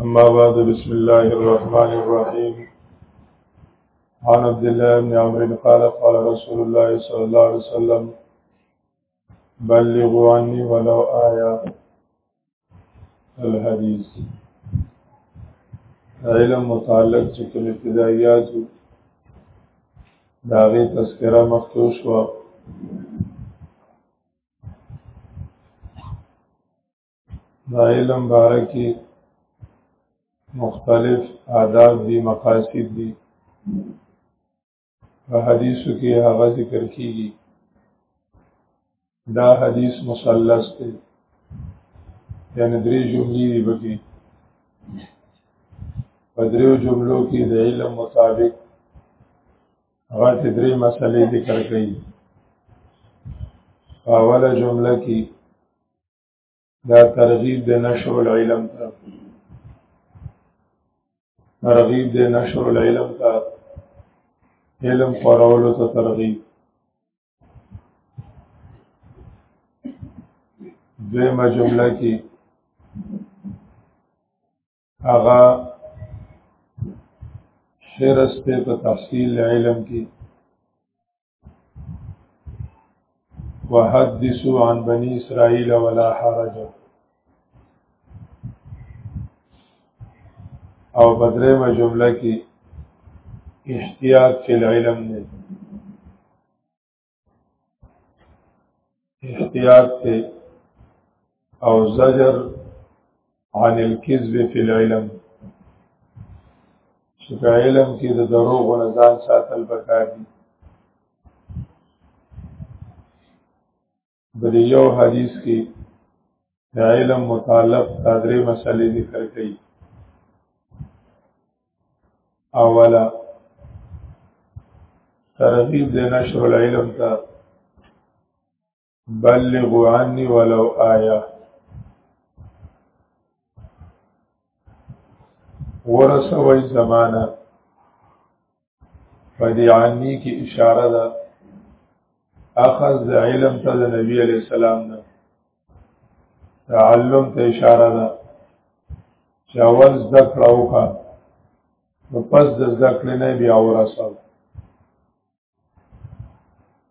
أما بعد بسم الله الرحمن الرحيم عن عبد الله بن عمرو قال قال رسول الله صلى الله عليه وسلم بلغوا عني ولو آية الحديث علم متعلق چې کوم ابتدایات دا غي تذکرہ مخکې شو دا علم باره کې مختلف آداب دي مقاصد دي په حدیثو کې هغه ذکر کیږي دا حدیث مثلث دی یعنی درې جملې دي بګي په دریو جملو کې د علم مطابق هغه چې درې مسلې ذکر کړي په اوله جمله کې دا ترغیب د نشر العلم ته ترغیب د نشر العلم ته علم خورولو ته ترغیب دویمه جمله کې هغه حرس ته په تحصیل علم کې وحدثوا عن بني اسرائيل ولا حرج او بدرمه جمله کې احتیاط فی العلم نه احتیاط ته او زجر عن الكذب فی العلم چې په علم کې د دروغ نه ځان ساتل پکار دي بل یو حدیث کې د علم متعلق دا درې مسلې ذکر کړي اوله ترغیب د نشر العلم ته بلغوا عني ولو آیه ورسوي زمانہ په دې عنی کې اشاره ده اخذ د علم ته د نبی علی السلام نه تعلم ته اشاره ده چې اول زده کړه وکړه نو پس د زده کړې نه بیا ورسو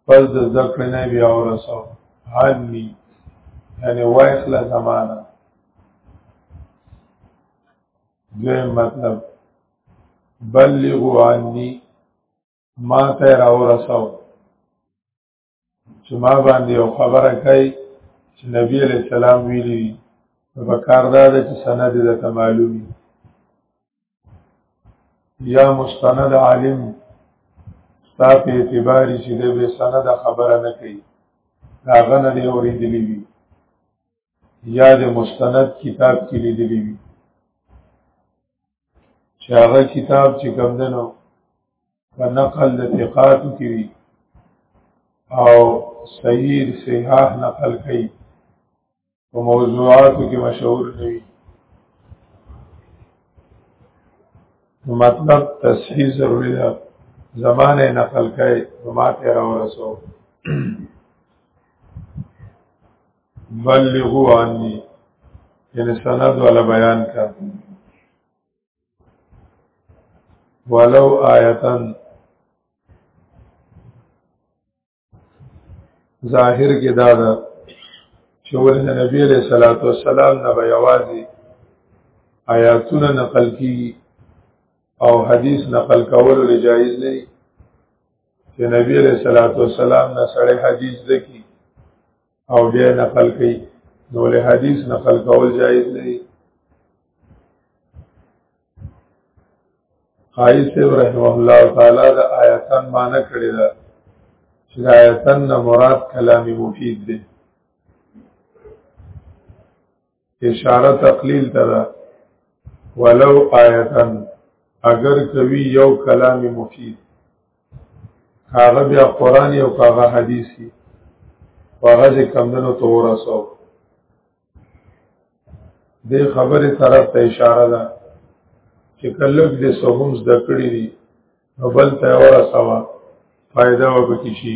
پس د زده کړې نه بیا ورسو حالي یعنی وایخله زمانہ دویم مطلب بلغوا عنی ما ته راورساو چې ما باندې یو خبره کوي چې نبی علیہ السلام ویلي په کار دا ده چې سند دې ته معلومي یا مستند عالم ستا په اعتباري چې دې به سند خبره نه کوي هغه نه دی اورېدلی وي یا د مستند کتاب کې لیدلی وي چې هغه کتاب چې کوم دنو په نقل د ثقاتو کې وي او صحیح صحاح نقل کوي په موضوعاتو کې مشهور نه وي مطلب تصحیح ضروری ده زمانه نقل کوي په ماته را ورسو بلغوا عنی یعنی سند والا بیان کا ولو آیتن ظاهر کې دا ده چې ولې د نبی عليه صلوات و سلام نه به یوازې آیاتونه نقل کی او حدیث نقل کول له جایز نه چې نبی عليه صلوات و سلام نه سړی حدیث دکی او بیا نقل کوي نو له حدیث نقل کول جایز نه دی قایص رحمه الله تعالی د آیاتن معنی کړی دا چې د آیاتن نه مراد کلام مفید دی اشاره تقلیل ته ده ولو آیتن اگر کوي یو کلام مفید هغه بیا قرآن او هغه حدیثي هغه چې کمندونو ته ورسو د خبره طرف ته اشاره ده چې کله د سهم زده کړی دي نو بل ته ورسوا فائدہ وبکشي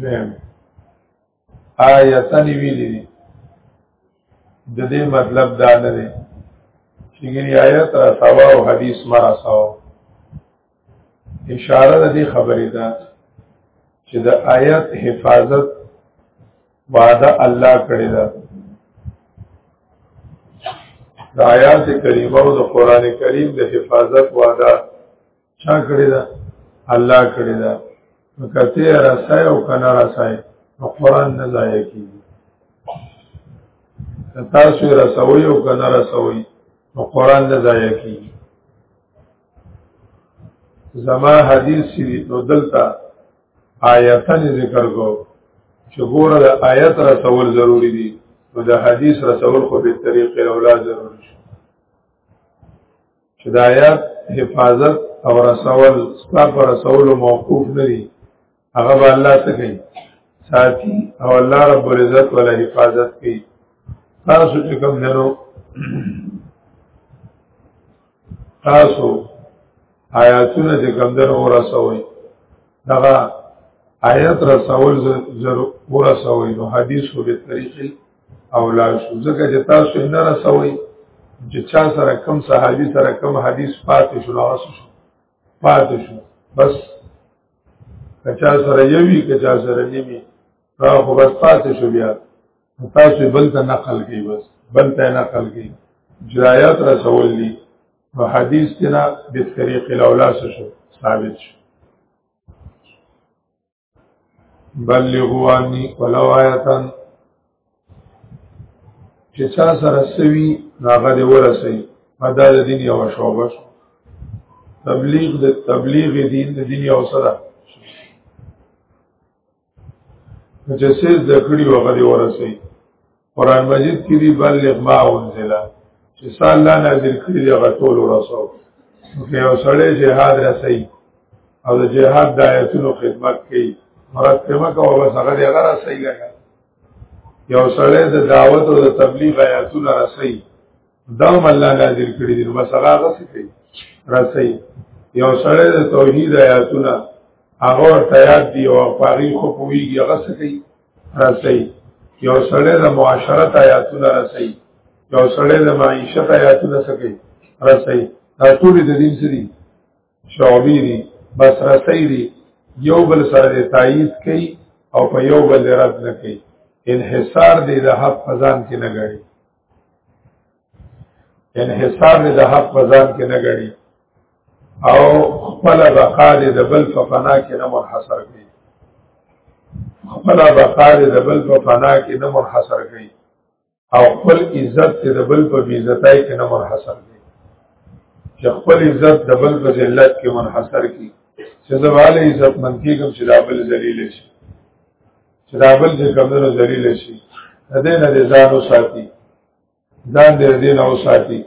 دویم آیتن ویلی دی د دې مطلب دا نه دی چې ګری آیت را سوا او حدیث ما را سوا اشاره د دې خبرې ده چې د آیت حفاظت وعده الله کړی ده د آیات کریمه او د قران کریم د حفاظت وعده چا کړی دا الله کړی دا نو کته رسای او کنه رسای نو قران نه ځای کی تاسو رسوي او کنه رسوي نو قران نه ځای کی زما حدیث سی نو دلتا آیتن ذکر کو چې ګوره د آیت رسول ضروری دي نو د حدیث رسول خو به طریقې اولا ضروری شي چې د آیات حفاظت او رسول ستا پر رسول موقوف نه دي هغه به الله څه کوي ساتي او الله رب العزت ولا حفاظت کوي تاسو چې کوم ننو تاسو آیاتونه چې کوم درو ورسوي دغه آیت رسول ضرور ورسوي نو حدیث به طریقې او لا شو ځکه چې تاسو نه رسوي چې چا سره کم صحابي سره کم حدیث پاتې شو نو شو پاتې شو بس کچا سره یوي کچا سره نیوي را خو بس پاتې شو بیا تاسو بل ته نقل کوي بس بل ته نقل کوي جرایات رسول دي نو حدیث تینا به طریق الاولا شو ثابت شو بلغو انی ولو آیتن چې چا سره سوي هغه دی ورسي دا د دین یو شوبه شو تبلیغ د تبلیغ دین د دین یو سره چې سیز د کړي هغه دی ورسي قران مجید کې دی بلغ ما انزل چې سال الله نازل کړی دی غتول رسول که یو سړی جهاد رسي او د جهاد د آیتونو خدمت کوي مرتبه کوي بس هغه دی هغه رسي لګا یو سړی د دعوت او د تبلیغ آیتونو رسي دا الله نازل کړی دی بس هغه رسي کوي رسي یو سړی د توحید آیتونو هغه ورته یاد دی او پاری خو پویږي هغه څه کوي رسي یو سړی د معاشرت آیاتونه رسي یو سړی د معیشت آیاتونه سکي رسي دا ټول د دین سری شعبی دي بس رسي دي یو بل سره د تایید کوي او په یو بل رد نه کوي انحصار دی د حق فزان کې نه غړي انحصار دې د حق په ځان کې نه غړي او خپل بقا دې د بل په فنا کې نه منحصر کړي خپل بقا دې د بل په فنا کې نه منحصر کړي او خپل عزت دې د بل په بیزتای کې نه منحصر کړي چې خپل عزت د بل په ذلت کې منحصر کړي چې زواله عزت من کېږم چې دا بل ذلیل شي چې دا بل چې کمونو ذلیل شي د دې نه دې ځان وساتي ځان دې دې نه وساتي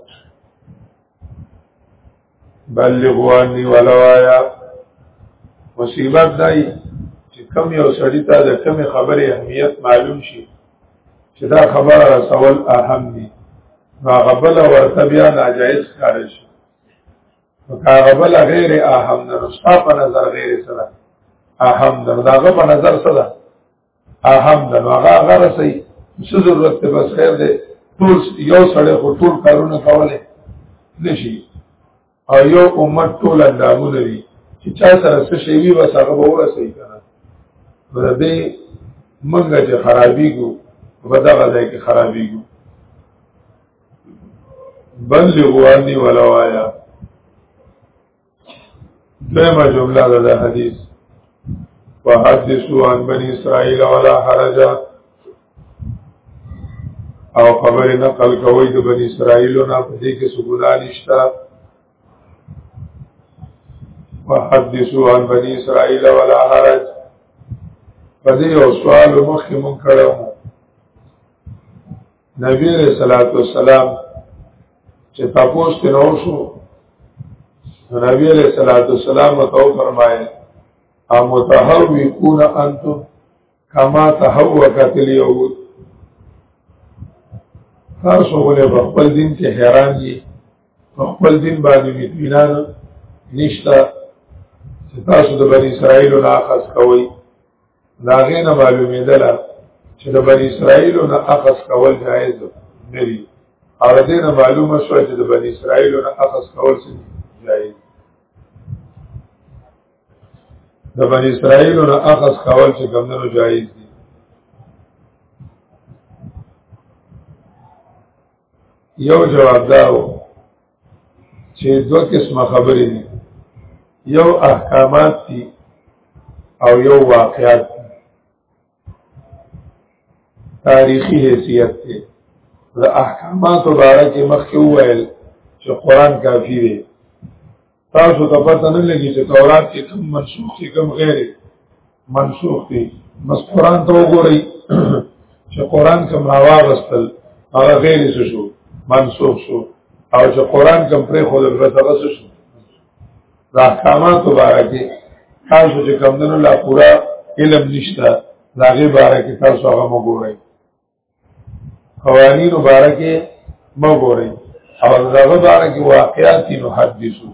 بلغوانی ولوایا مصیبت دای چې کم یو سړی ته د کم خبرې اهمیت معلوم شي چې دا خبره رسول اهم دي ما غبل ورته بیا ناجایز کار شي هغه بل غیر اهم ده ستا په نظر غیر سره اهم ده داغه په نظر سره اهم ده هغه هغه رسي څه ضرورت ته بس خیر ده ټول یو سړی خو ټول کارونه کوله نشي او یو امت ټول اندامونه دي چې چا سره څه شي وي بس هغه به ورسي کنه نو دې منګه چې خرابېږو په دغه ځای کې خرابېږو بلغوا عني ولو آیا دائما جمله ده ده حدیث وحدثوا عن بني اسرائيل ولا حرج او خبر نقل کوي د بني اسرائيل نه په دې کې سګولا نشتا وحدثوا عن بني اسرائيل ولا حرج په دې او سوال مخکې مونږ کړو نبی علیہ الصلوۃ والسلام چې تاسو ته نو شو نبی علیہ الصلوۃ والسلام تو فرمایل ام متحوکون انتم کما تحوکت اليهود تاسو ولې په خپل دین کې حیران دي په خپل دین باندې اطمینان نشته چې تاسو د بنی اسرائیل نه خاص کوئ دا غینه معلومه ده چې د بنی اسرائیل نه اخذ کول جایز نه دي او د دې معلومه شو چې د بنی اسرائیل نه اخذ کول څه جایز د بنی اسرائیل نه اخذ کول چې ګمنو جایز دي یو جواب داو چې دوه قسمه خبرې دي یو احکامات دي او یو واقعات دي تاریخي حیثیت دی د احکاماتو باره کې مخکې وویل چې قرآن کافي دی تاسو ته پته نه لګي چې تورات کې کوم منسوخ دي کوم غیر منسوخ دي بس قران ته وګورئ چې قران کوم راوغستل هغه غیر څه شو منسوخ شو او چې قران کوم پرې خو د غلطه شو د احکامات باره کې تاسو چې کمدنو لا پورا علم نشته د هغې باره کې تاسو هغه مو ګورئ قوانینو باره کې مه ګورئ او دغه باره کې واقعات دي نو حدیثو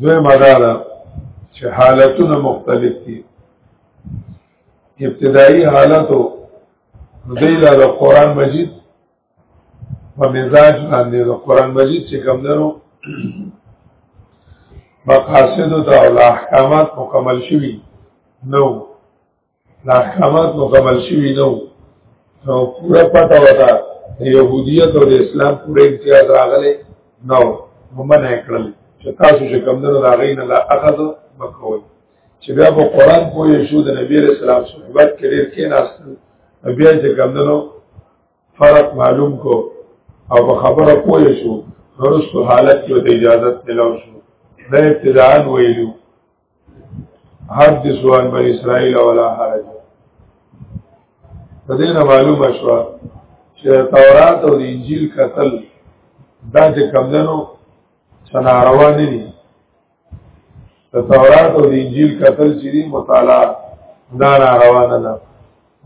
دوی مدارا چې حالتونه مختلف دي ابتدایي حالتو دوی لا د قران مجید په مزاج باندې د قران مجید چې کوم درو مقاصد او احکامات مکمل شوي نو دا احکامات مکمل شوي نو نو پورا پتا وتا يهوديت او اسلام پورې امتیاز راغلي نو ممن کړل چې تاسو چې کوم درو راغی نه لا اخذ مکوئ چې بیا په قران پوه شو د نبی رسول الله صحبت کړي کې ناس بیا چې کوم درو فرق معلوم کو او په خبره پوه شو ورسو حالت کې د اجازه ملو شو نه ابتداء ویلو حدث عن بني اسرائيل ولا حرج تدینه معلومه شو چې تورات او انجیل قتل دا چې کمندنو سناروا نه دي تورات او انجیل قتل چې دي مطالعه دا ناروا نه ده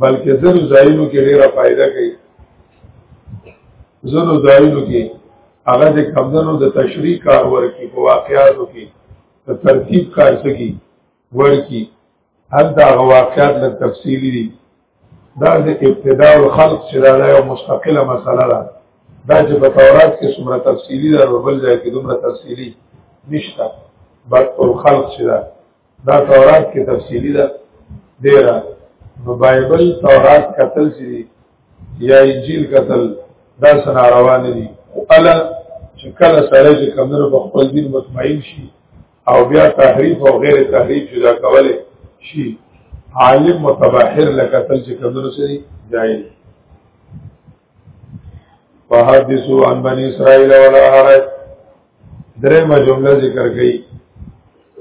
بلکې زر زایلو کې ډیره فائدہ کوي زر زایلو کې هغه د کمندنو د تشریح کار ورکی په واقعاتو کې د ترتیب کار سکی ورکی هل دا واقعات له تفصیلی دي دا د ابتداء او خلق چې دا یو مستقله مسله ده دا چې په تورات کې څومره تفصیلی ده او بل ځای کې دومره تفصیلی نشته بل او خلق چې دا دا تورات کې تفصیلی ده ډیره نو بایبل تورات کتل چې یا انجیل قتل دا سنا روان دي او الا چې کله سره چې کمنو په خپل دین مطمئن شي او بیا تحریف او غیر تحریف جدا کوله شي عالم متبحر لکتل چې کمنو سره جایز فحدثوا عن بني اسرائيل ولا حرج درې ما جمله ذکر کړي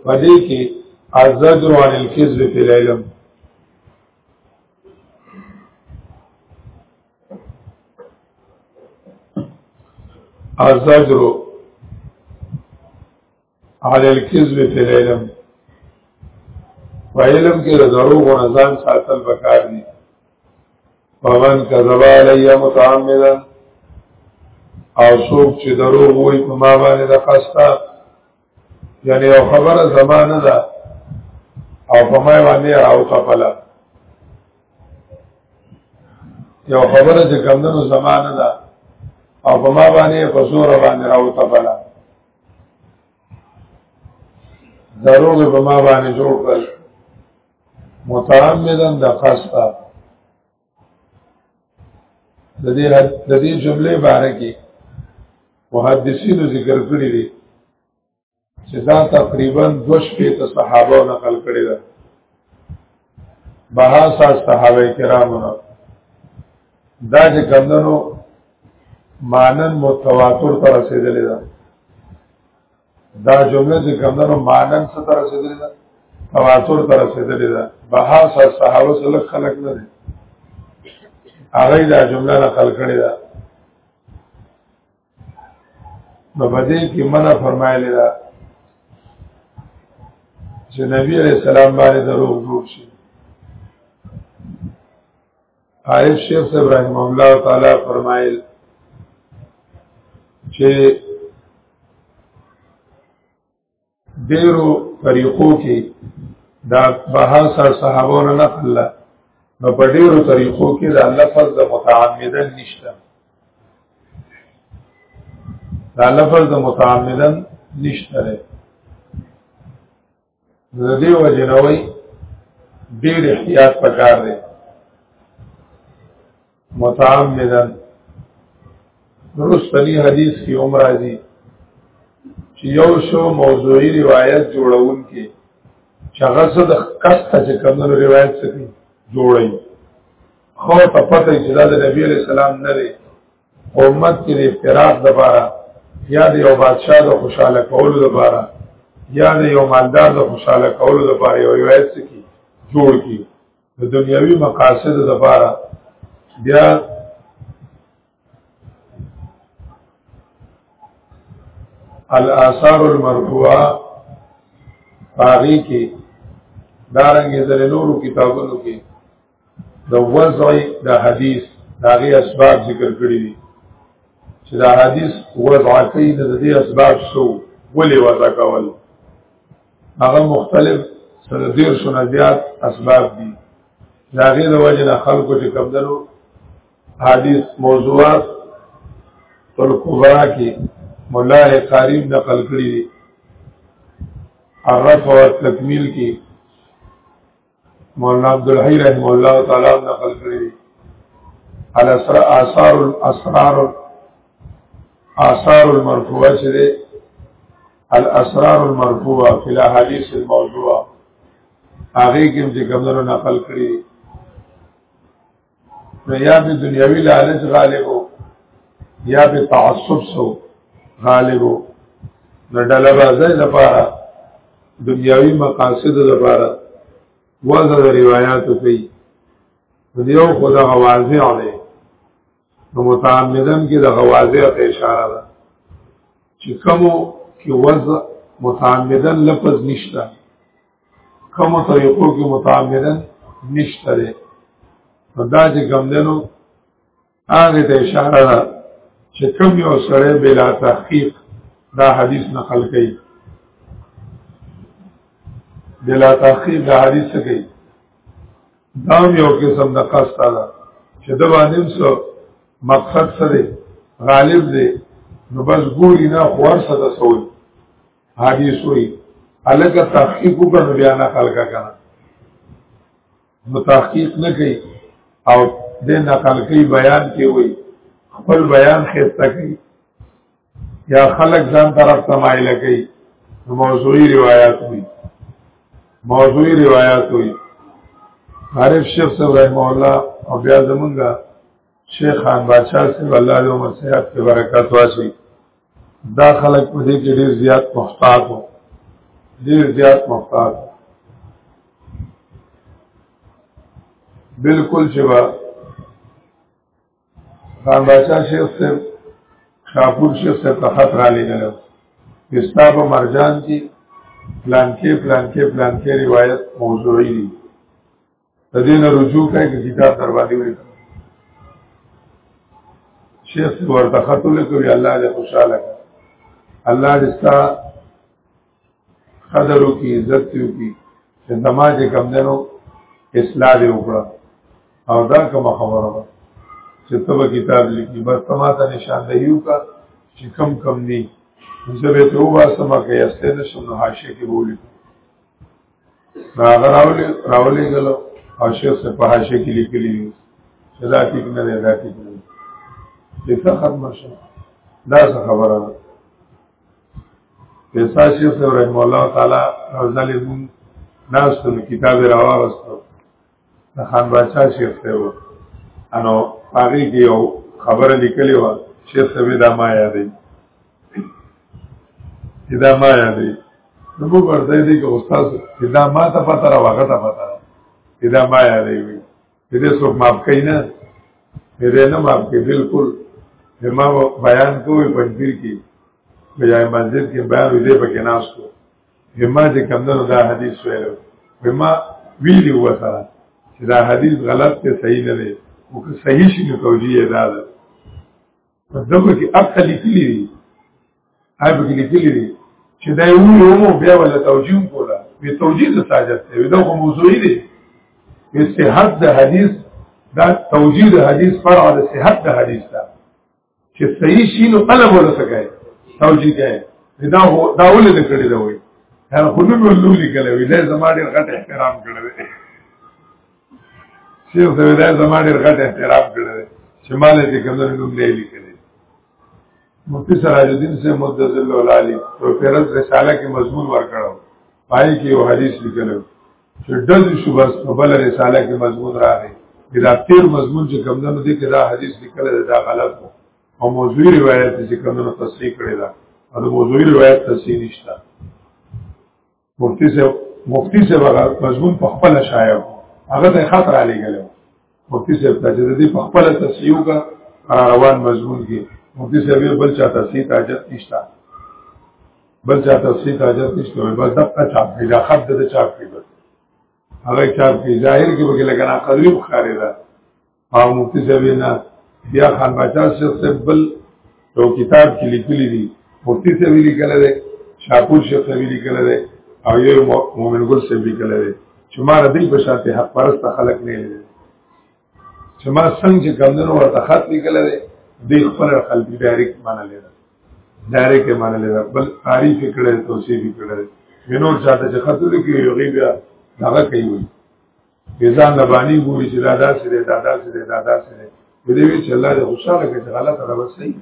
پدې کې ازجر عن الكذب في العلم الزجر على الكذب في العلم وعلم کې د دروغ او نزان ساتل پکار دي فمن كذب علي متعمدا او څوک چې دروغ وایي په ما باندې د قصدا یعنی یو خبره زمانه ده او په ما باندې راو خپلا یو خبره چې کمندونو زمانه ده او په ما باندې په زور باندې راو خپلا دروغ په ما باندې جوړ کړ متعمدن د خاصه د دې د دې جملې باره کې محدثینو ذکر کړی دی چې دا تقریبا دوش په ته صحابه نقل کړی ده بها سات صحابه کرامو نه دا چې کمندنو مانن متواتر تر رسیدلې ده دا جمله چې کمدنو مانن څه تر رسیدلی ده تواتر تر رسیدلی ده بها سره صحابه سره خلق نه دي هغه دا جمله نه خلق کړی ده نو بده کې منع فرمایلی ده چې نبی عليه السلام باندې دروغ جوړ شي عارف شیخ صاحب رحم الله تعالی فرمایل چې ډیرو طریقو کې دا بهاسر صحابو نه نقل نو په ډیرو طریقو کې دا لفظ د متعمدن نشته دا لفظ د متعمدن نشته د دې وجه نه وای ډېر احتیاط پکار دی متعمدن رسلی حدیث کی عمر ازی چې یو شو موضوعی روایت جوړون کې شغص د کس ته چې کومو روایت سکی جوړی خو په پته چې دا د نبی علیہ السلام نه دی امت کې د افتراق د بارا یا د یو بادشاہ د خوشاله کولو د بارا یا د یو مالدار د خوشاله کولو د بارا یو روایت سکی جوړ کی د دنیوي مقاصد د بارا بیا الاثار المرفوعه باغی کې دارنګ زره نورو کتابونو کې د وضع د حدیث داغه اسباب ذکر کړی دي چې دا حدیث وضع کوي د دې اسباب سو ولې وضع کول هغه مختلف سره دیر شنه زیات اسباب دي داغه د وجه نه خلکو چې کمدنو حدیث موضوعات پر کبرا کې مولا قریب نقل کړی دي الرفع والتکمیل کې مولانا عبد الحی رحمه الله تعالی نقل کړی دی على اسرار آثار الاسرار آثار المرفوعه چې دی الاسرار المرفوعه فی الاحاديث الموضوعه هغه کې چې کومو نقل کړی نو یا به دنیوي لالچ غالب وو یا به تعصب سو غالب وو نو ډله بازه لپاره دنیوي مقاصد لپاره وزه د روایتو کوي دیو خدا غوازی علی نو متعمدن کې د غوازی ته اشاره ده چې کومو کې وزه متعمدن لفظ نشته کوم طریقو کې متعاملا نشته ده دا چې کوم دنو هغه ته اشاره ده چې کوم یو سره بلا تحقیق دا حدیث نقل کړي بلا تحقیق دا حدیث کوي دا یو قسم د قصد ده چې د باندې سو مقصد سره غالب دی نو بس ګوري نه خور سره سوي حدیث وی الګ تحقیق وکړو بیا نه خلق کړه نو تحقیق نه کوي او د نقل کوي بیان کې وي خپل بیان خسته کوي یا خلق ځان طرف تمایل کوي موضوعي روایت وي موضوعي روایت وي عارف شیخ صاحب رحم الله او بیا زمونږه شیخ خان بادشاہ صاحب الله دې عمر صحت کې برکات واسي دا خلک په دې کې ډېر زیات محتاط وو ډېر زیات محتاط بالکل چې با خان بادشاہ شیخ صاحب شاپور شیخ صاحب ته خط را لېږل استا په مرجان کې پلان کې پلان کې پلان کې روایت موضوعي دي د دې نه رجوع کوي چې کتاب تر باندې وي شیخ ورته خط لیکوي الله دې خوشاله کړي الله دې ستا قدر او کی عزت او کی چې زما چې کم دنو اصلاح دې وکړه او دا کوم خبره ده چې تبه کتاب لیکي بس تما ته نشاندهي وکړه چې کم کم دي زه به ته وباسم که یسته نشم نو حاشیه کې بولی هغه راولي راولي غلو او شیخ صاحب په حاشیه کې لیکلي دي چې دا ټیک نه دی دا ټیک نه دی پیسه ختم شو دا څه خبره ده پیسه شیخ صاحب رحم الله تعالی غزل مون ناس ته کتاب راوغستو د خان باچا شیخ ته و انو هغه کې یو خبره لیکلې و شیخ صاحب دا ما یادې دا ما یادې نو موږ ورته دې کې استاد دا ما ته پته را وغه ته پته دا ما یادې وي دې څوک معاف کین نه دې نه معاف کې بالکل ما بیان کوی پنځیر کې بیا مسجد کې بیان دې پکې ناس کو بما چې کمدنو دا حدیث ویلو بما ویلی هو سره چې دا حدیث غلط ته صحیح نه دی او که صحیح شي نو توجیه دا ده دغه کې اصل لیکلی دی هاي به لیکلی دی چې دا یو یو بیا ولا توجیه کوله وی توجیه د ساجت دی دا کوم موضوعي دی استحاد د حدیث دا توجیه د حدیث فرع د صحت د حدیث ده چې صحیح شي نو قلم ولا سکای توجیه کوي دا هو دا ولې د کړي دا وي هر خلک ولو لیکل وی دا زماډي غټ احترام کړی دی چې زه دا زماډي غټ احترام کړی دی چې مال دې کوم نوم نه لیکل مفتی سراج الدین سے مدد الله علی پروفیسور رساله کې مضمون ورکړو پای کې یو حدیث لیکلو چې ډز شو بس په بل رساله کې مضمون راغی دا تیر مضمون چې کوم نه دی کې دا حدیث لیکل دا غلط وو او موضوعي روایت چې کوم نه تصحیح کړی دا او د موضوعي روایت تصحیح نشته مفتی سے مفتی سے وغا مضمون په خپل شایع هغه ته خطر علی ګلو مفتی صاحب ته چې دې په خپل تصحیح کا روان مضمون کې مفتی صاحب بل چا تصحیح تاجت نشتا بل چا تصحیح تاجت نشته وي بس دغه چاپ دی دا خط د چاپ دی بس هغه چاپ دی ظاهر کې به لګا نه قدرې بخاري دا او مفتی صاحب نه بیا خان بچا شخص بل یو کتاب کې لیکلي دي مفتی څه ویلي کله ده شاپور شیخ څه ویلي کله ده او یو مومن ګل څه ویلي کله ده چې ما د دې په شاته حق پرست خلک نه لیدل چې ما څنګه کمندونو ورته خط لیکل دي د خپل خلک ډایرکټ معنی لیدل ډایرکټ معنی لیدل بل تعریف کړي توصیف کړي منور چاته چې خط لیکي یو غیبه هغه کوي ځان د باندې ګوري چې دا داسې دی دا داسې دی دا داسې دی په دې وی چې الله دې خوشاله کړي چې غلطه ده بس صحیح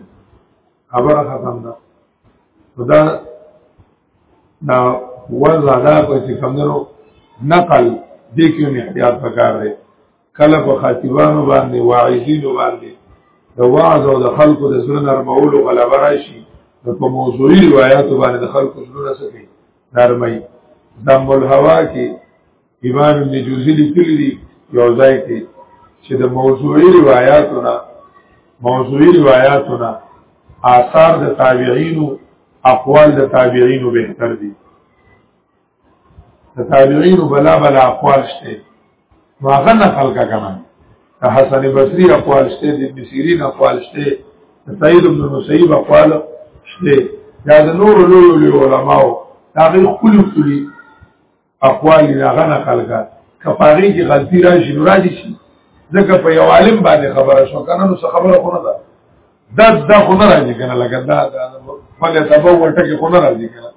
خبره ختم ده دا دا وضع دا په چې کمندرو نقل دې کې نه احتیاط پکار دی کله په خاطبانو باندې واعظینو باندې د وعظ او د خلکو د زړه نرمولو غلبه راشي نو په موضوعي روایتو باندې د خلکو زړه سکی نرمي دمل هوا کې امام ابن جوزی لیکلی دی یو ځای کې چې د موضوعي روایتونه موضوعي روایتونه آثار د تابعینو اقوال د تابعینو بهتر دي د تابعینو بلا بلا اقوال شته نو هغه نه خلق کمان د حسن بصری اقوال شته د ابن سیرین اقوال شته د سعید بن مسیب اقوال شته یا د نور لوی لوی علماو دا غي خپل خپل اقوال نه غنه خلګه کفاری کی غلطی راشي نو راځي شي ځکه په یو عالم باندې خبره شو کنه نو خبره خونه ده دا دا خونه راځي کنه لکه دا دا فله تبو ورته کې خونه راځي کنه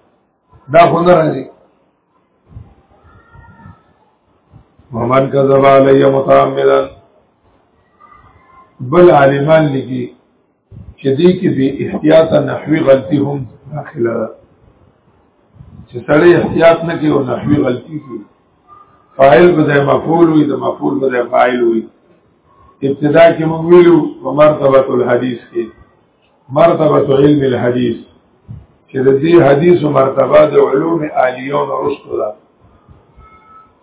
دا خونه راځي محمد کذب علی متعمدا بل عالمان لکی چې دې کې به احتیاط نحوی غلطي هم داخله ده چې سړی احتیاط نه کوي او نحوی غلطي کوي فاعل به د مفعول وي د مفعول به د فاعل وي ابتدا کې موږ ویلو په مرتبه الحديث کې مرتبه علم الحديث چې د دې حدیث مرتبه د علوم عالیون رسو ده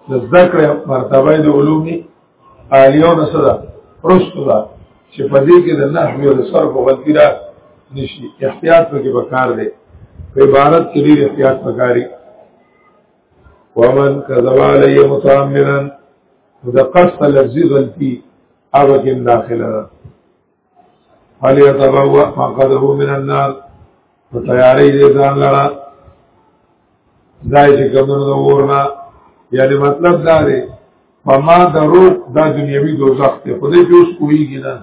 د ذکر مرتبه د علوم الیو نسدا پرستو دا چې په دې کې د نحوی او صرف غلطی را نشي احتیاط پکې وکړ دی په عبارت کې ډیر احتیاط وکړي ومن كذب علي متعمدا د قصد لفظي غلطي هغه کې داخله ده علی تبوا مقدره من النار په تیاری دې ځان لرا ځای چې کومونو د ورنا یعنی مطلب دا دی په ما درو دا دنیوي دوزخ ته خدای په اوس کویږي نه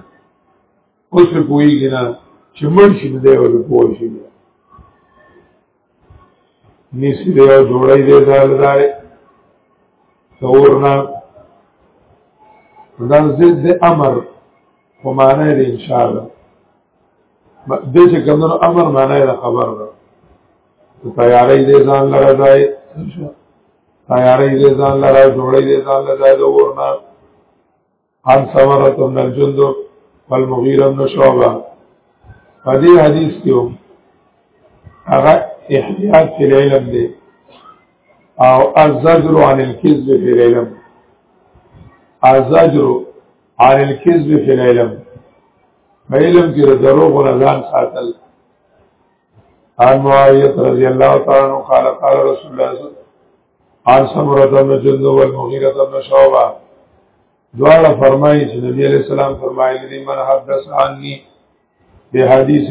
اوس په کویږي نه چې مړ شي دې ور پوه شي نیسی دی او جوړی دی زال داره تورنا دا زد دی امر و معنی دی انشاءالله دی چه کمدنو امر معنی دی خبر دا تیاری دی زال لره دای تیاری دی زال لره جوړی دی زال لره دای دورنا عن سمره بن الجندب والمغيره بن شعبه فدي حدیث کې هغه احتیاط فی العلم دی او الزجر عن الكذب فی العلم الزجر عن الكذب فی العلم په علم کې د دروغ نه ځان ساتل ان معاویه رضی الله تعالی عنہ قال قال رسول الله عن سمره بن جند والمغيره بن شعبه دواړه فرمایي چې نبی عليه السلام فرمایلی دي من حدث عني به حدیث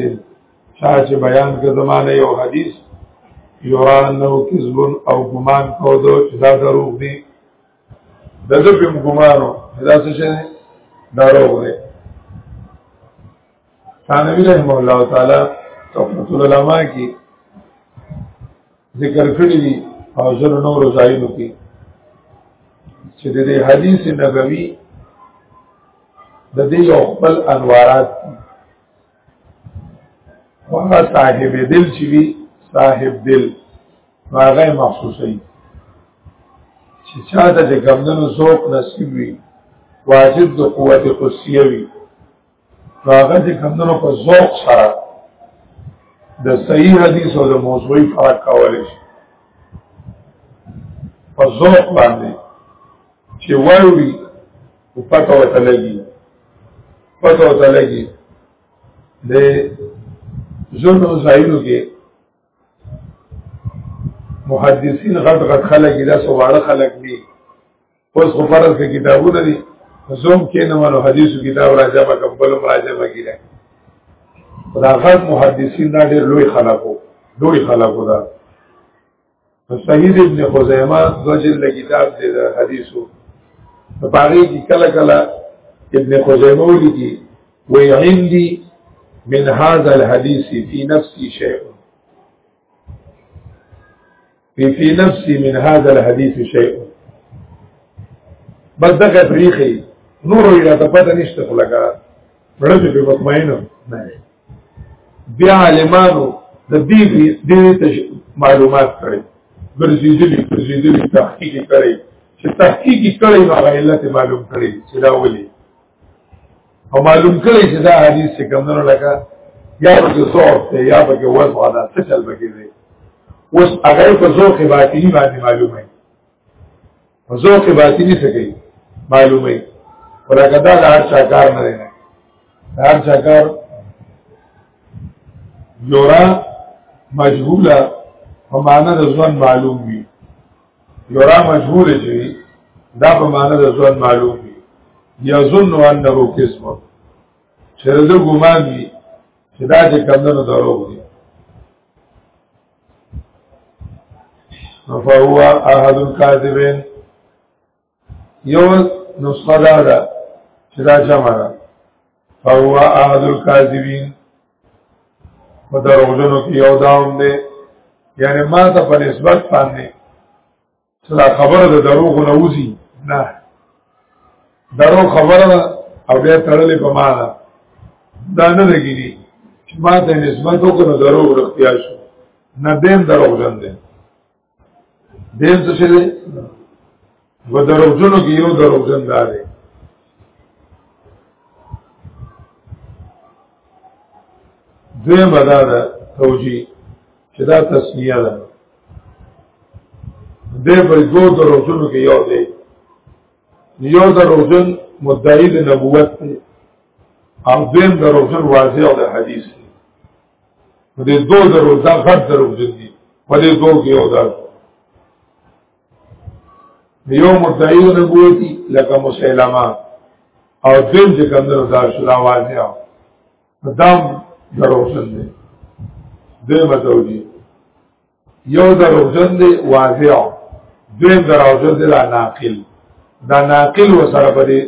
چا چې بیان کړ زمانه یو حدیث یوران نو کذب او ګمان کو دو چې دا دروغ دي دغه په ګمانو دا څه شي دروغ دي ثانوی رحمه الله تعالی تحفۃ العلماء کی ذکر کړی دی او زر نور ځایونو کې چې د دې حدیث نبوي د دې یو خپل انوارات دي هغه صاحب دل چې وی صاحب دل هغه مخصوصي چې چا د ګمندونو ذوق نصیب وي واجب د قوت قصیه وي هغه چې کمونو په ذوق سره د صحیح حدیث او د موضوعي فرق کولای شي په ذوق باندې چې وایي او پته وته لګي پته وته لګي د زونو ځایونو کې محدثین غټ غټ خلک دي دا سواړه خلک دي اوس خو فرض کې کتابونه دي زوم کې نه مونږ حدیثو کتاب راځه په کمبل راځه مګیره دا غټ محدثین دا ډېر لوی خلقو لوی خلقو دا صحیح ابن خزیمه د جلد کتاب دی د حدیثو په پاره کې کله کله ابن خزیمه لیکي وی عندي من هذا الحديث في نفسي شيء فی فی نفسی من هذا الحدیث شیء بس دغه پریخي نور یې راته پته نشته خلګا رب به مطمئن نه بیا عالمانو د دې دې معلومات کړي ګرځېدلې ګرځېدلې تحقیق کړي چې تحقیق کړي نو علت معلوم کړي چې دا ولي او معلوم کړي چې دا حدیث چې کومنه لکه یا په زور ته یا په وضع دا څه چل بګي دی اوس هغه په زور کې باطنی باندې معلومه په زور کې باطنی څه کوي معلومه ولکه دا د هر چا کار نه دی هر چا کار جورا مجهوله په معنا د ځوان معلوم وي یورا مجهول چې دا په معنا د ځوان معلوم دی یا ظن انه قسم چې د ګمان دی چې دا چې کمندونو دروغ دی فهو احد الكاذبين یو نسخه دا ده چې دا جمع ده فهو احد الكاذبین په دروغجنو کې یو داوم دی یعنی ما ته په نسبت باندې دا خبره د دروغ نه وځي نه درو خبره او بیا تړلې په ما ده دا نه لګیږي چې ما ته نسبت وکړو دروغ رختیا شو نه دیم دروغ جن دی دیم څه دی و دروغجنو کې یو دروغجن دا دی دویم دا ده توجیه چې دا تسنیه ده د پر دوه دروغجنو کې یو دی یو دروغجن مدعی د نبوت دی او دویم دروغجن واضح او د حدیث دی په دې دوه درو دا غټ درو جدي په دې دوه کې یو درو یو مدعی نبوتی لکه مسلمه او دین چې کوم درو دا شلا واځي او دام درو شل دی دې متوجي یو دروژن دی واضع دویم دروژن دی دا ناقل دا ناقل و سره په دې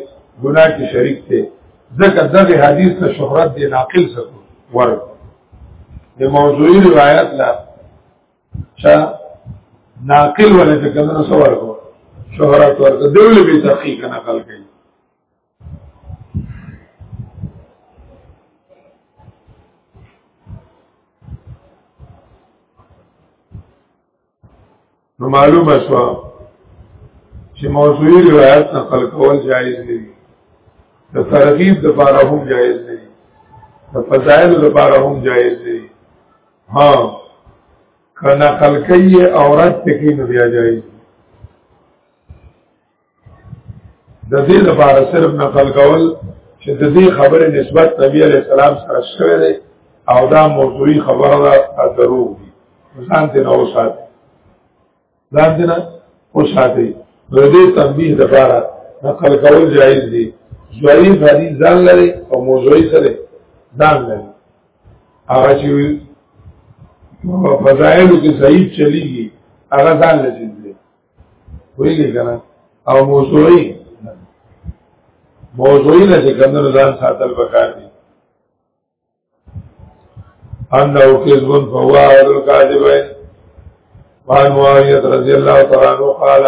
ګناه کې شریک دی ځکه دغه حدیث ته شهرت دی ناقل سره ور د موضوعي روایت لا چا ناقل ولې څنګه نو سوال کو شهرت ورته دیول به تحقیق نقل کوي نو معلومه شو چې موضوعي روایت نقل کول جایز نه دي د ترغیب د لپاره هم جایز نه دي د فضایل د لپاره هم جایز نه دي ها کنا خلقی عورت تکین بیا جایز د دې لپاره صرف نقل کول چې د دې خبرې نسبت نبی علی السلام سره شوی دی او دا موضوعي خبره ده اترو دي ځان دې نه وسات ځان دې نه وساتي د دې تنبیه لپاره نقل کول جایز دي ځوړي غدي ځان لري او موضوعي سره ځان لري هغه چې فضائل کې صحیح چلیږي هغه ځان لري ویلي کنه او موضوعي موضوعي نه چې کمنو ځان ساتل پکار دي انه کذب فهو احد الكاذبين وعن معاويه رضي الله تعالى عنه قال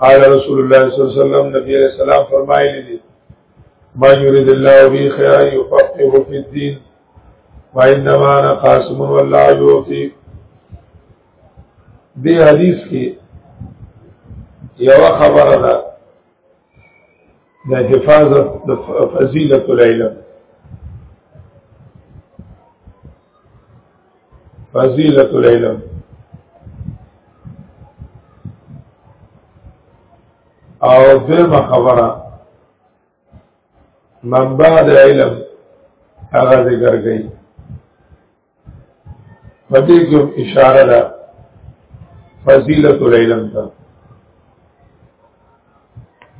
قال رسول الله صلى الله عليه وسلم نبی علیہ السلام فرمایلی دي ما يريد الله به خيرا يفقهه في الدين وانما انا قاسم والله يعطي دی حدیث کې یو خبره ده د حفاظت د فضیلت العلم فضیلت العلم او دغه خبره منبع د علم هغه ذکر کوي پدې کې اشاره ده فضیلت العلم ته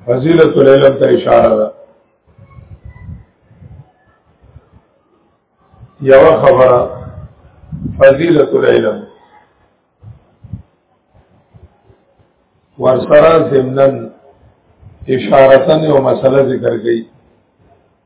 فضیلت العلم ته اشاره ده یو خبره فضیلت العلم ورسره زمنن اشارتن یو مسله ذکر کړي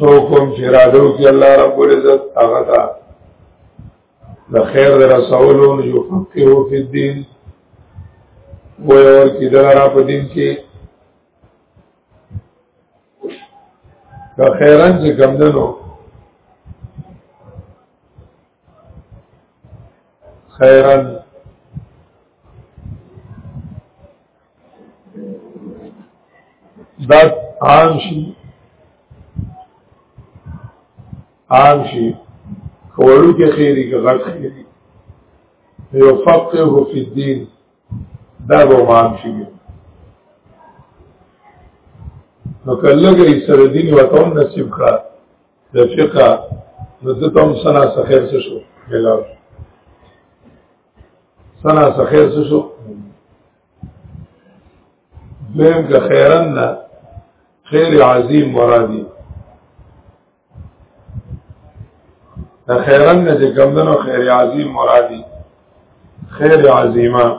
سو کوم چې راځو کې الله رب العزت هغه تا د خیر در رسولو یو فقيه فی الدین و اور کی دلارا په دین کې د خیرن چې کم دنو خیرن دا عام شي عام شي کوړو کې خیری کې غټ خیری یو فقه فی الدین دا به عام شي نو کله کې سره دین وته نصیب کړه د فقہ نو د تم سنا سخیر څه شو ملاو سنا سخیر سشو دویم که خیرن نا خیر عظیم مرادی دا خیرن نا چه کمدنو خیر عظیم مرادی خیر عظیمه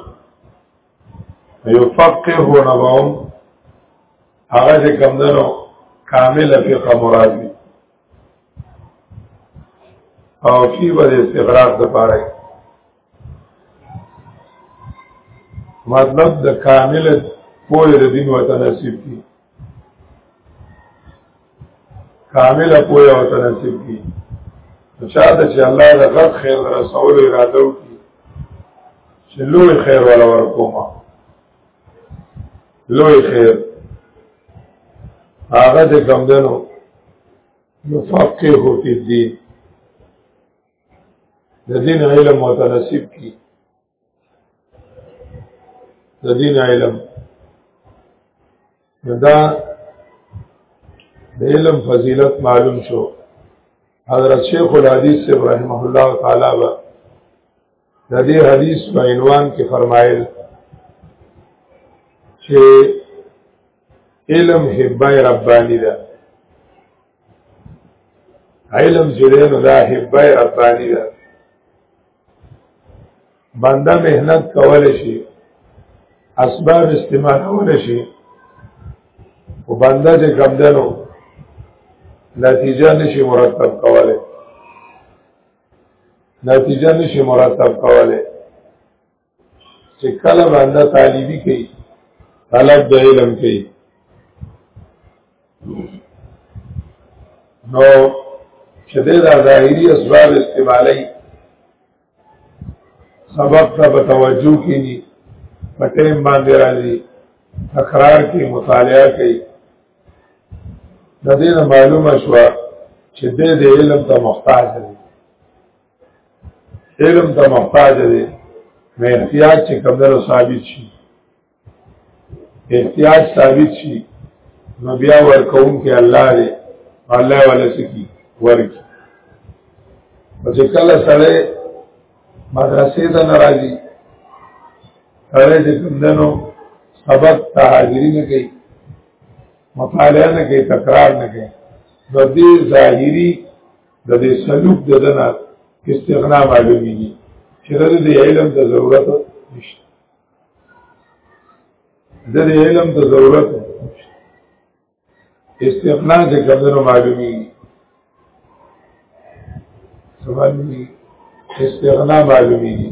یفقه نباهم هغه چې کمدنو کامل فقه مراد دي او کی به استغراق د پاره مطلب د کامل پوهه د دین وته نصیب کی کامل پوهه وته نصیب کی چاته چې الله د غرب خیر رسول اراده وکړي چې لوی خیر ولا ورکوما لوی خیر هغه د کم دنو مفقه هو په دین د دین علم متناسب کی د دین علم نو دا د علم فضیلت معلوم شو حضرت شیخ الحدیث رحمه الله تعالی با د دې حدیث په عنوان کې فرمایل چې علم حبه ربانی ده علم چې ده نو دا حبه ربانی ده بنده مهنت کول شي اسباب استعمالول شي او بنده چې کم دنو نتیجه نشي مرتب کوله نتیجه نشي مرتب کوله چې کله باندې طالبي کوي طلب د علم کوي نو چې د ظاهري اسباب استعمالي سبق ته په توجه کینی په ټیم باندې راځي تکرار کې مطالعه کوي د دې معلومه شو چې د علم ته محتاج دی علم ته محتاج دی نو احتیاج چې کمدلو ثابت شي احتیاج ثابت شي نو بیا ورکون کې الله دی الله ولا سکی ورکی او چې کله سره مدرسې ته ناراضي سره چې کمدنو سبق ته حاضری نه کوي مطالعه نه کوي تکرار نه کوي د دې ظاهري د دې سلوک د دنا استغنا معلومیږي چې د دې علم د ضرورت نشته د دې علم د ضرورت نشته استغنا چې کومه معلومیږي سمالي استغنا معلومیږي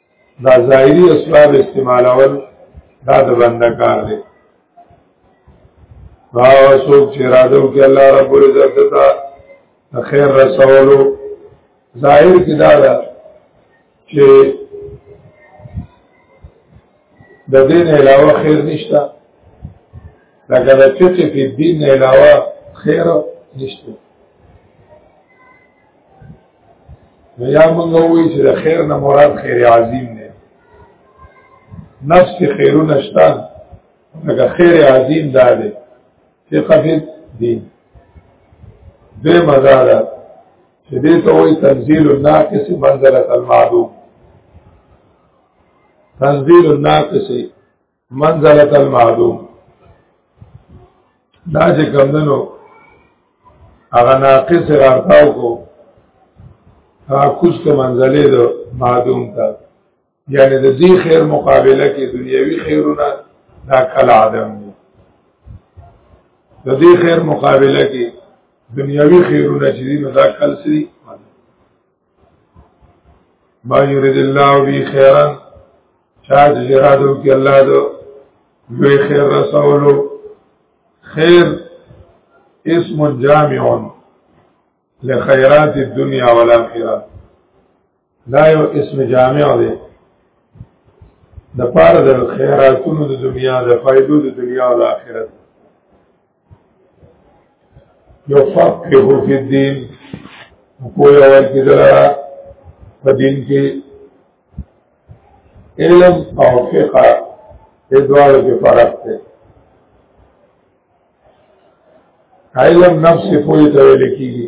دا ظاهری اسباب استعمالول دا د بنده کار دی دا وسوک چې رادو کې الله رب العزت ته خیر رسولو ظاهر کې دا ده چې د دین علاوه خیر نشته لکه د فقه په دین علاوه خیر نشته نو یا موږ وایو چې د خیر نه مراد خیر عظیم دی نفس کې خیرونه شته لکه خیر عظیم دا دی چې قفیت دین دوی مزاده چې دې ته وایي تنزیل الناقص منزله المعدوم تنزیل الناقص منزلت المعدوم دا چې کمدنو هغه ناقص رارتاو کو هغه کوز ته منزله دو معدوم تا یعنی د دې خیر مقابله کې دنیوي خیرونه دا کل عدم دي د دې خیر مقابله کې دنیوي خیرونه چې دي نو دا کل سری ما یرید الله بی خیرا چا چې ارادو کې الله دو لوی خیر رسولو خیر اسم جامع لخیرات الدنیا والآخرة دا یو اسم جامع دی د پاره د خیراتونو د دنیا د فائدو د دنیا او آخرت یو فقه فی الدین کوی اول کی دلارا په دین کې علم او فقه د دوالو کې فرق دی علم نفس پوری ته ویل کیږي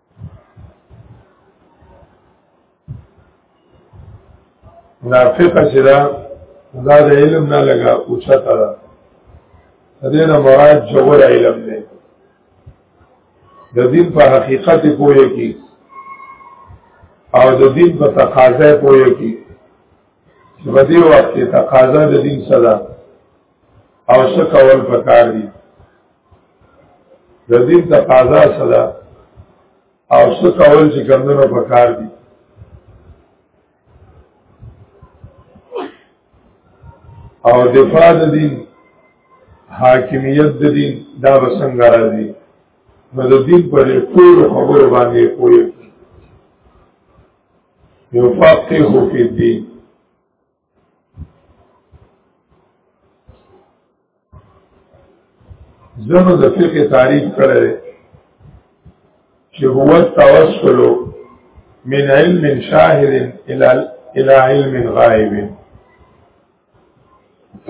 نافقه چې دا دا د علم نه لګا اوچا تا ده دې نه مراد جوړ علم دی د دین په حقیقت پوهه کی او د دین په تقاضا پوهه کی چې په دې وخت کې تقاضا د دین صدا او څه کول پکار دي د دین تقاضا صدا او څه کول چې کمونه پکار دي او دفاع د دین حاکمیت د دین دا وسنګ راځي نو د دین پر ټول خبرو باندې کوی یو فقه فی الدین زنو د فقه تعریف کړی چې هو توسل من علم شاهد الى الى علم غائب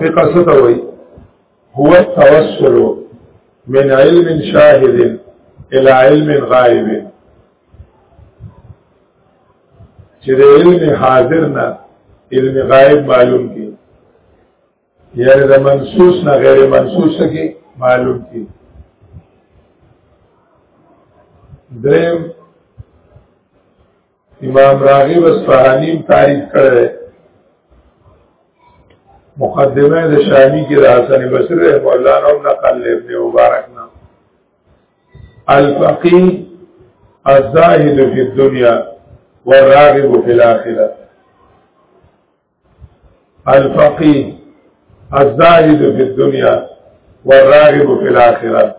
فقه ستوي هو التوسل من علم شاهد الى علم غائب چې د علم حاضر نه علم غائب معلوم کی یعنی د منسوس نه غیر منسوس کی معلوم کی دریم امام راغب اصفهانی تعریف کړی مقدمه د شامی کې د حسن بصری رحم الله نو نقل ابن مبارک نه الفقی الزاهد فی الدنیا والراغب فی الاخره الفقيه الزاهد في الدنيا والراغب في الاخره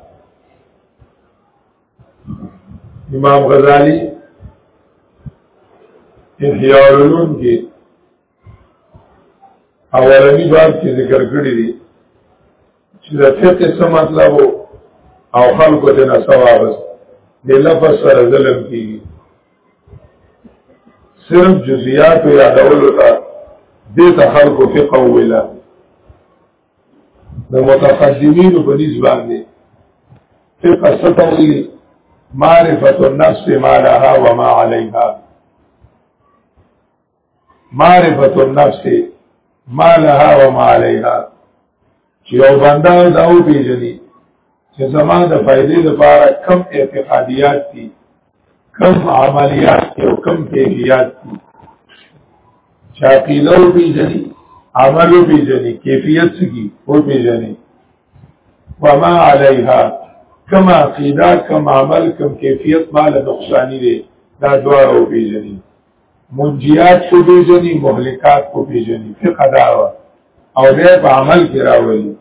امام غزالی احیاء العلوم کې اولنی باب چې ذکر کړی دی چې د فقه څه مطلب او خلکو ته نه سوابس د لفظ سره ظلم کیږي صرف جزئیات او یادولو ته د خلکو فقه ویلا د متقدمینو په نسبت باندې فقه ستوي معرفت النفس ما لها وما عليها معرفت النفس ما لها و ما علیها چې یو بنده دا او پیژني چې زما د فائدې لپاره کم اعتقادیات دي کم عملیات دي او کم کیفیات دي چې عقیده او پیژني عمل او پیژني کیفیت سګي او پیژني وما علیها کم عقیده کم عمل کم کیفیت مال نقصانی دی دا دوار او پیژنی منجیات کو بیجنی محلکات کو بیجنی فقه دعوه او بیا په عمل کې راولي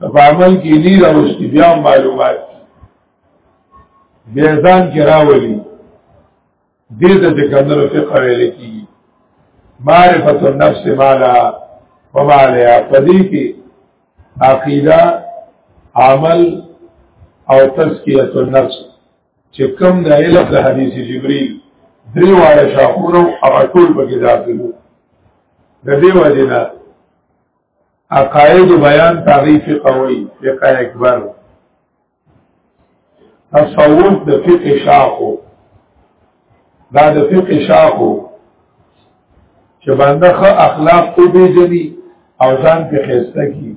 په عمل کې نه راوستي بیا معلومات بیا ځان کې راولي دې ته چې کمنو فقه ویل کېږي معرفت النفس مالا ومالیا پدې کې عقیده عمل او تزکیه النفس چې کوم د علم د حدیث جبريل درې واړه شاخونو هغه ټول پکې داخل وو د دې وجه نه عقاید بیان تعریف قوی فقه اکبر تصوف د فقه شاخو دا د فقه شاخو چې باندې ښه اخلاق او بیجنی او ځان په خسته کی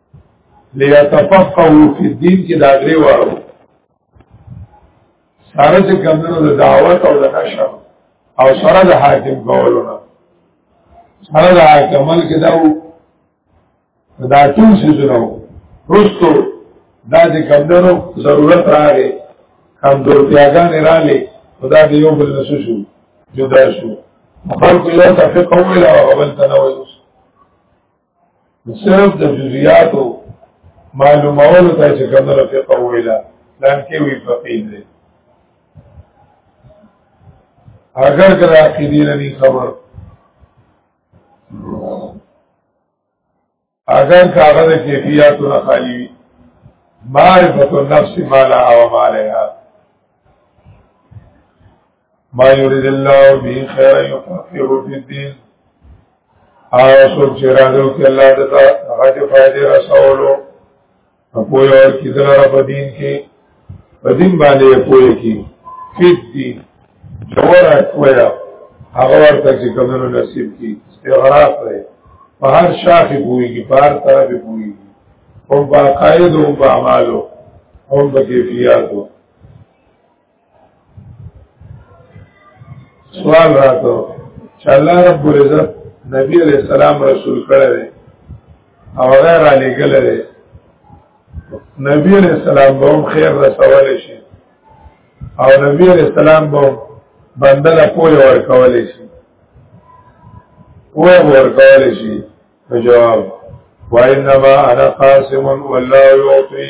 ليتفقهوا في الدين کې دا درې وارو سره چې کمنو د دعوت او د نشر او سره د حاکم کولو نه سره د حاکمل کې دا وو دا ټول څه جنو رستو دا چې کمنو ضرورت راغی کم دور پیاګان راغلی خدا دې یو بل نشو شو جدا شو خلق یو تفقه ویلا او بل تنوي صرف د جزئیاتو معلومولو ته چې کومه فقه ویلا لکه کې وی فقيه دی اگر کله عقیدې نه خبر اگر کاغه د کیفیتو نه خالی وي معرفت النفس ما لها وما عليها ما يريد الله به خير يفقهه في الدين هغه څوک چې راځو کې الله د هغه ته فائدې رسولو په پوهه ور کې دلاره په دین کې په دین باندې پوهه کې فتی جوړه کویا هغه ورته چې کومو نصیب کې استغراق لري په هر شاخ پوهه کې په هر طرف پوهه کې او باقاعده او باعمالو او بکیفیاتو سوال راته چې الله رب العزت نبی علیہ السلام رسول کړی دی او هغه را لېږلی دی نبی علیہ السلام به هم خیر رسولی شي او نبی علیہ السلام به بنده له پوهې ورکولی شي پوهه ورکولی شي جواب وانما انا قاسم والله يعطي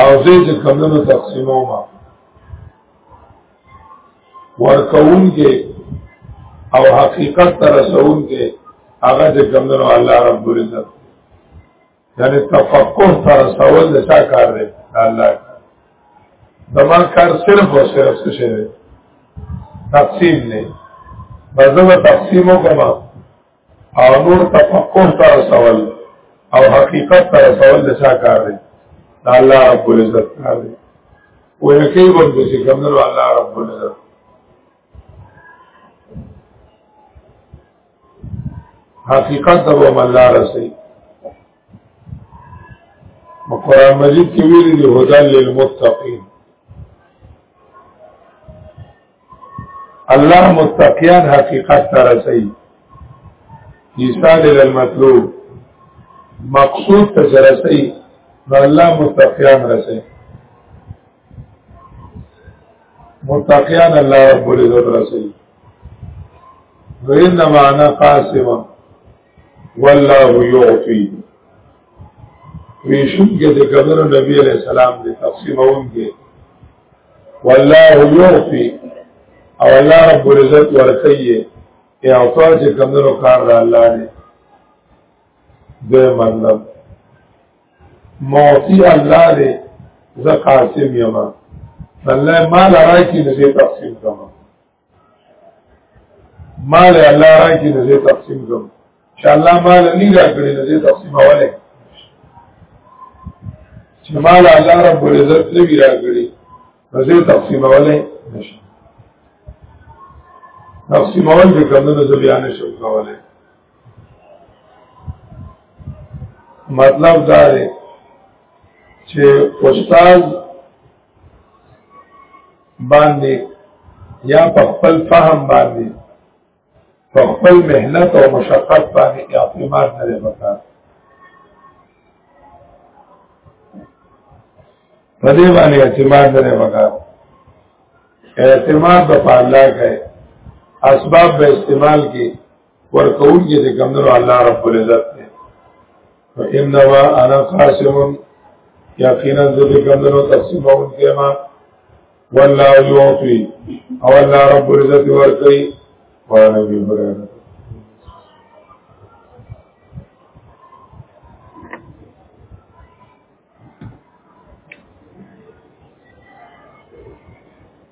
او زه چې کمونو تقسیمو ما ورکون کې او حقیقت تر رسون کې هغه چې کمونو الله رب العزت یعنی تفکر تر رسول د چا کار دی الله زما کار صرف او صرف څه شی دی تقسیم نه بزنه تقسیمو کما او نور تفقه ته رسول او حقیقت ته رسول د چا کار دی دا الله رب العزت کار دی او یکی بم دسی کمدر الله رب العزت حقیقت ته هم الله رسي قرآن مجید کې ویلي دي هدى للمتقين الله متقیان حقیقت ته رسي ایصال للمطلوب مقصود ته رسي نو الله متقیان رسي متقیان الله رب العزت رسي وإنما أنا قاسم والله یعفی ویشن کې د قبر نبی علیہ السلام د تقسیم اونګي والله یعفی او الله رب العزت ورکیه اعطا چې کمنو کار را الله دی د مطلب موتی الله دی ز قاسم یما الله مال راکی نه تقسیم کما مال الله را کی نه تقسیم کوم چې الله مال نه را کړی نه تقسیم اوله چې مال الله رب العزت نه را کړی نه تقسیم اوله نشي تقسیم اول به کوم نه بیان شو کوله مطلب دا دی چې استاد باندې یا په خپل فهم باندې په خپل مهنت او مشقت باندې اعتماد نه لري پکار په دې باندې اعتماد نه لري پکار اعتماد په الله کوي اسباب به استعمال کی ورکول کې د ګمنو الله رب العزت دی فإنما أنا قاسم یقینا زه د ګمنو تقسیم اون کې ما والله یوفي او الله رب العزت ورکي قرآن نبی برانه